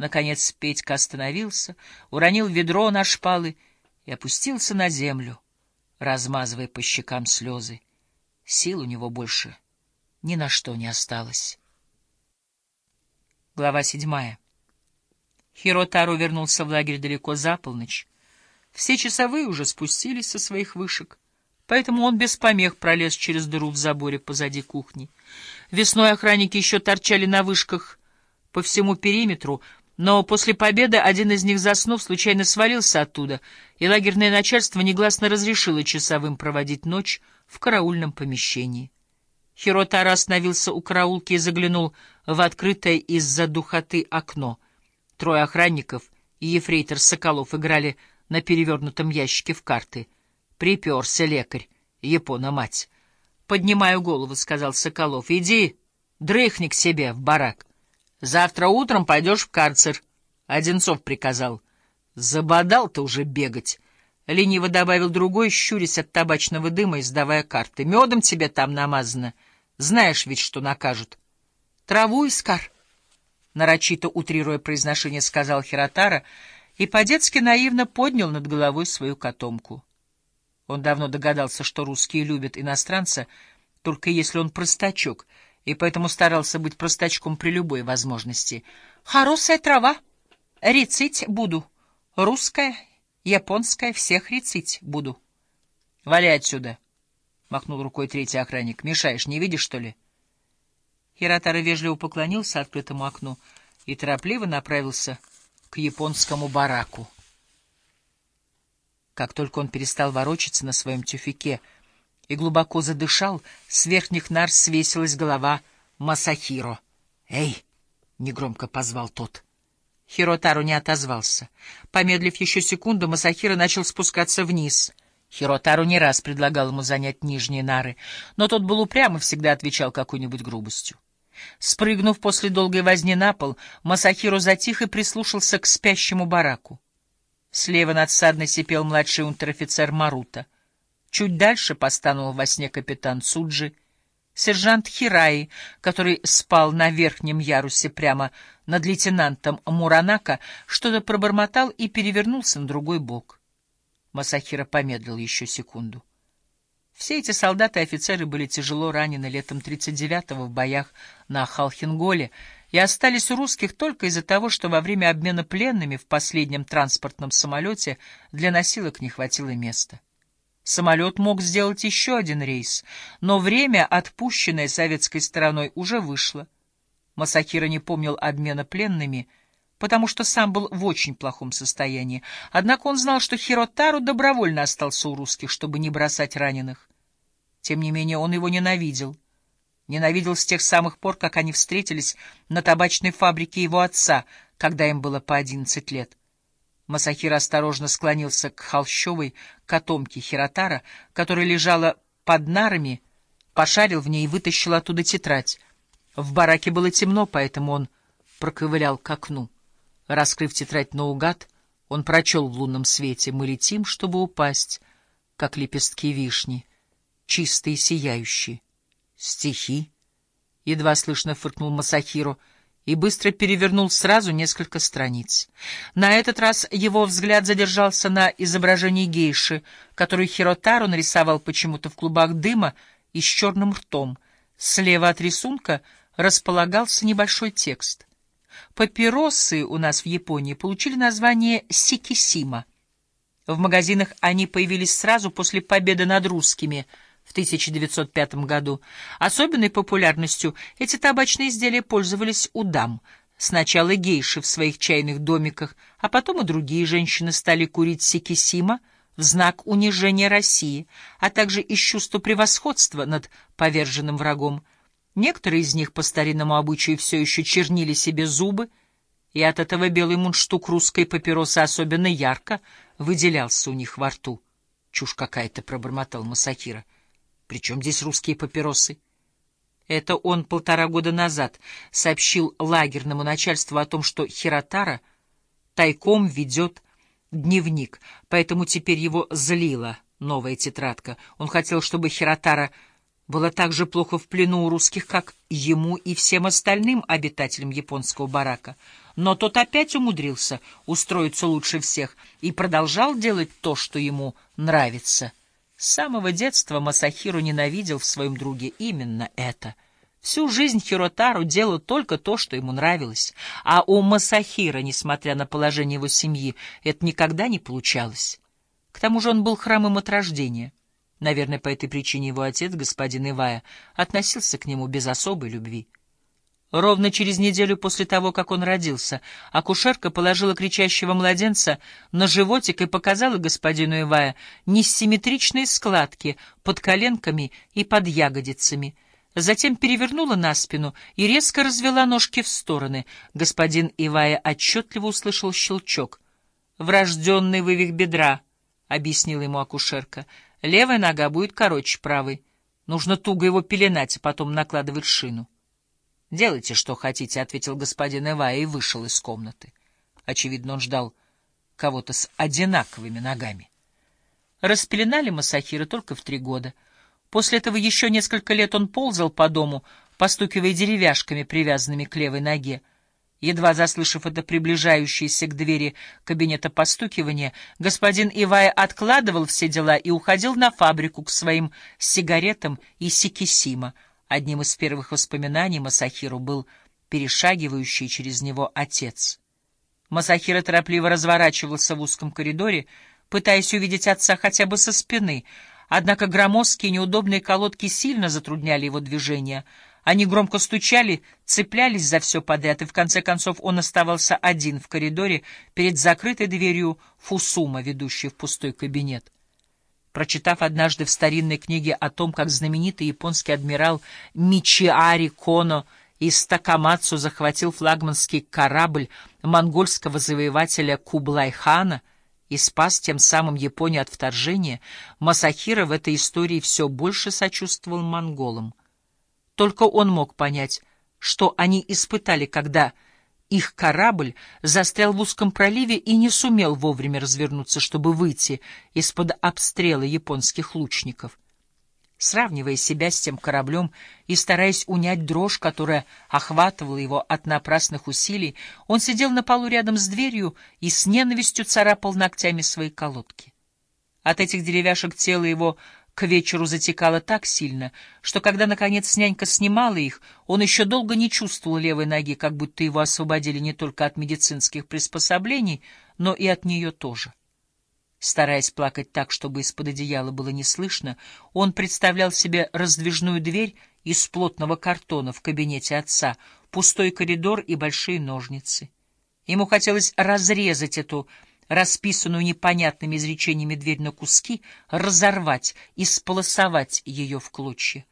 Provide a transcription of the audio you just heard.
Наконец Петька остановился, уронил ведро на шпалы и опустился на землю, размазывая по щекам слезы. Сил у него больше ни на что не осталось. Глава седьмая. Хиротару вернулся в лагерь далеко за полночь. Все часовые уже спустились со своих вышек, поэтому он без помех пролез через дыру в заборе позади кухни. Весной охранники еще торчали на вышках по всему периметру, но после победы один из них, заснув, случайно свалился оттуда, и лагерное начальство негласно разрешило часовым проводить ночь в караульном помещении. Хиротара остановился у караулки и заглянул в открытое из-за духоты окно. Трое охранников и ефрейтор Соколов играли на перевернутом ящике в карты. Приперся лекарь, Япона-мать. «Поднимаю голову», — сказал Соколов. «Иди, дрыхни к себе в барак. Завтра утром пойдешь в карцер», — Одинцов приказал. «Забодал ты уже бегать». Лениво добавил другой, щурясь от табачного дыма и сдавая карты. «Медом тебе там намазано». Знаешь ведь, что накажут. — Траву, Искар, — нарочито утрируя произношение, сказал Хиротара и по-детски наивно поднял над головой свою котомку. Он давно догадался, что русские любят иностранца, только если он простачок, и поэтому старался быть простачком при любой возможности. — Хорошая трава. Рецить буду. Русская, японская, всех рецить буду. — Валяй отсюда. —— махнул рукой третий охранник. — Мешаешь, не видишь, что ли? Хиротара вежливо поклонился открытому окну и торопливо направился к японскому бараку. Как только он перестал ворочаться на своем тюфике и глубоко задышал, с верхних нар свесилась голова Масахиро. «Эй!» — негромко позвал тот. Хиротару не отозвался. Помедлив еще секунду, Масахиро начал спускаться вниз — Хиротару не раз предлагал ему занять нижние нары, но тот был упрям и всегда отвечал какой-нибудь грубостью. Спрыгнув после долгой возни на пол, Масахиро затих и прислушался к спящему бараку. Слева надсадно сипел младший унтер-офицер Марута. Чуть дальше постанул во сне капитан Суджи. Сержант Хираи, который спал на верхнем ярусе прямо над лейтенантом Муранака, что-то пробормотал и перевернулся на другой бок. Масахира помедлил еще секунду. Все эти солдаты и офицеры были тяжело ранены летом 39-го в боях на Халхинголе и остались у русских только из-за того, что во время обмена пленными в последнем транспортном самолете для носилок не хватило места. Самолет мог сделать еще один рейс, но время, отпущенное советской стороной, уже вышло. Масахира не помнил обмена пленными — потому что сам был в очень плохом состоянии. Однако он знал, что Хиротару добровольно остался у русских, чтобы не бросать раненых. Тем не менее он его ненавидел. Ненавидел с тех самых пор, как они встретились на табачной фабрике его отца, когда им было по одиннадцать лет. Масахир осторожно склонился к холщовой котомке Хиротара, которая лежала под нарами, пошарил в ней и вытащил оттуда тетрадь. В бараке было темно, поэтому он проковылял к окну. Раскрыв тетрадь наугад, он прочел в лунном свете «Мы летим, чтобы упасть, как лепестки вишни, чистые и сияющие». «Стихи?» — едва слышно фыркнул Масахиро и быстро перевернул сразу несколько страниц. На этот раз его взгляд задержался на изображении гейши, которую Хиротару нарисовал почему-то в клубах дыма и с черным ртом. Слева от рисунка располагался небольшой текст. Папиросы у нас в Японии получили название сикисима. В магазинах они появились сразу после победы над русскими в 1905 году. Особенной популярностью эти табачные изделия пользовались у дам. Сначала гейши в своих чайных домиках, а потом и другие женщины стали курить сикисима в знак унижения России, а также из чувства превосходства над поверженным врагом. Некоторые из них по старинному обычаю все еще чернили себе зубы, и от этого белый мундштук русской папиросы особенно ярко выделялся у них во рту. Чушь какая-то, — пробормотал Масахира. Причем здесь русские папиросы? Это он полтора года назад сообщил лагерному начальству о том, что Хиротара тайком ведет дневник, поэтому теперь его злила новая тетрадка. Он хотел, чтобы Хиротара было так же плохо в плену у русских, как ему и всем остальным обитателям японского барака. Но тот опять умудрился устроиться лучше всех и продолжал делать то, что ему нравится. С самого детства Масахиру ненавидел в своем друге именно это. Всю жизнь Хиротару делал только то, что ему нравилось, а у Масахира, несмотря на положение его семьи, это никогда не получалось. К тому же он был храмом от рождения — Наверное, по этой причине его отец, господин Ивая, относился к нему без особой любви. Ровно через неделю после того, как он родился, акушерка положила кричащего младенца на животик и показала господину Ивая несимметричные складки под коленками и под ягодицами. Затем перевернула на спину и резко развела ножки в стороны. Господин Ивая отчетливо услышал щелчок. «Врожденный вывих бедра», — объяснила ему акушерка, — Левая нога будет короче правой. Нужно туго его пеленать, а потом накладывать шину. — Делайте, что хотите, — ответил господин Эва и вышел из комнаты. Очевидно, он ждал кого-то с одинаковыми ногами. Распеленали Масахира только в три года. После этого еще несколько лет он ползал по дому, постукивая деревяшками, привязанными к левой ноге. Едва заслышав это приближающееся к двери кабинета постукивание, господин Ивай откладывал все дела и уходил на фабрику к своим сигаретам и сикисима. Одним из первых воспоминаний Масахиру был перешагивающий через него отец. Масахира торопливо разворачивался в узком коридоре, пытаясь увидеть отца хотя бы со спины, однако громоздкие неудобные колодки сильно затрудняли его движение — они громко стучали, цеплялись за все подряд, и в конце концов он оставался один в коридоре перед закрытой дверью Фусума, ведущей в пустой кабинет. Прочитав однажды в старинной книге о том, как знаменитый японский адмирал Мичиари Коно из Такамацу захватил флагманский корабль монгольского завоевателя Кублай-хана и спас тем самым Японию от вторжения, Масахира в этой истории все больше сочувствовал монголам. Только он мог понять, что они испытали, когда их корабль застрял в узком проливе и не сумел вовремя развернуться, чтобы выйти из-под обстрела японских лучников. Сравнивая себя с тем кораблем и стараясь унять дрожь, которая охватывала его от напрасных усилий, он сидел на полу рядом с дверью и с ненавистью царапал ногтями свои колодки. От этих деревяшек тело его к вечеру затекало так сильно, что когда, наконец, нянька снимала их, он еще долго не чувствовал левой ноги, как будто его освободили не только от медицинских приспособлений, но и от нее тоже. Стараясь плакать так, чтобы из-под одеяла было не слышно, он представлял себе раздвижную дверь из плотного картона в кабинете отца, пустой коридор и большие ножницы. Ему хотелось разрезать эту расписанную непонятными изречениями дверь на куски, разорвать и сполосовать ее в клочья.